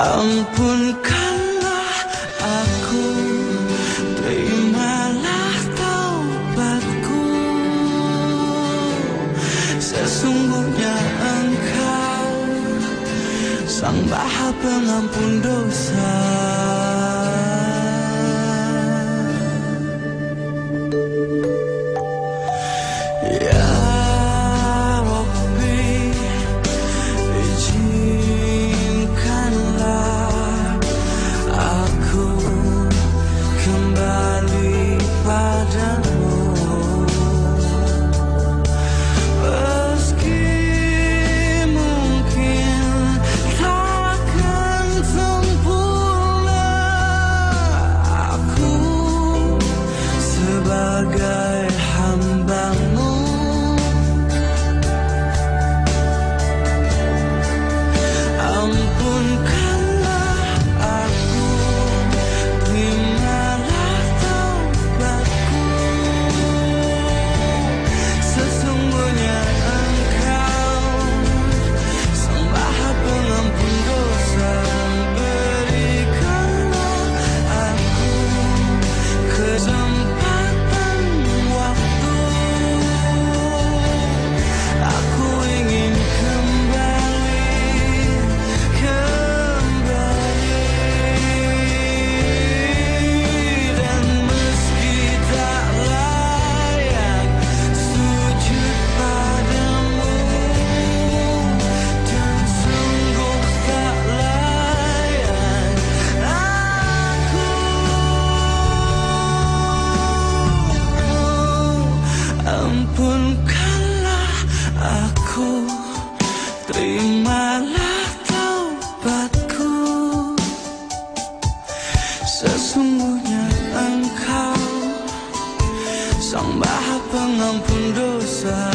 Ampunkanlah aku Terimalah taubatku. Sesungguhnya engkau Sang Maha Pengampun dosa. Ya Ampunkanlah aku. Terimalah taubatku. Sesungguhnya engkau Sang Maha Pengampun dosa